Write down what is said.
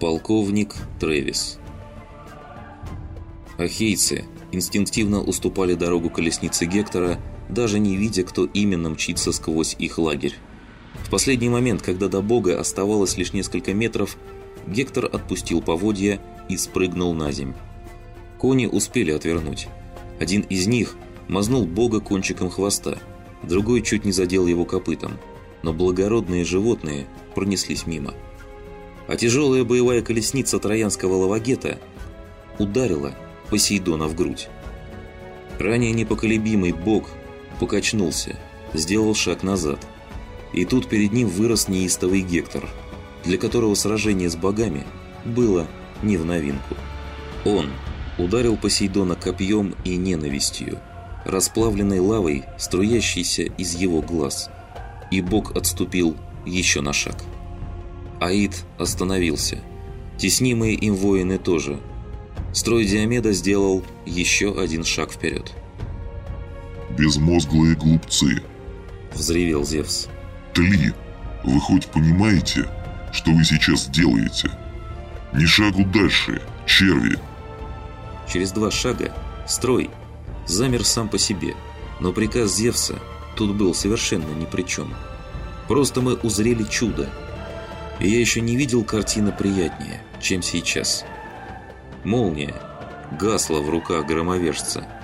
Полковник Трэвис Ахейцы инстинктивно уступали дорогу колеснице Гектора, даже не видя, кто именно мчится сквозь их лагерь. В последний момент, когда до бога оставалось лишь несколько метров, Гектор отпустил поводья и спрыгнул на земь. Кони успели отвернуть. Один из них мазнул бога кончиком хвоста, другой чуть не задел его копытом, но благородные животные пронеслись мимо. А тяжелая боевая колесница троянского лавагета ударила Посейдона в грудь. Ранее непоколебимый бог покачнулся, сделал шаг назад. И тут перед ним вырос неистовый Гектор, для которого сражение с богами было не в новинку. Он ударил Посейдона копьем и ненавистью, расплавленной лавой, струящейся из его глаз. И бог отступил еще на шаг. Аид остановился. Теснимые им воины тоже. Строй Диомеда сделал еще один шаг вперед. «Безмозглые глупцы!» – взревел Зевс. «Тли, вы хоть понимаете, что вы сейчас делаете? Ни шагу дальше, черви!» Через два шага строй замер сам по себе, но приказ Зевса тут был совершенно ни при чем. Просто мы узрели чудо, и я еще не видел картины приятнее, чем сейчас. Молния гасла в руках громовержца –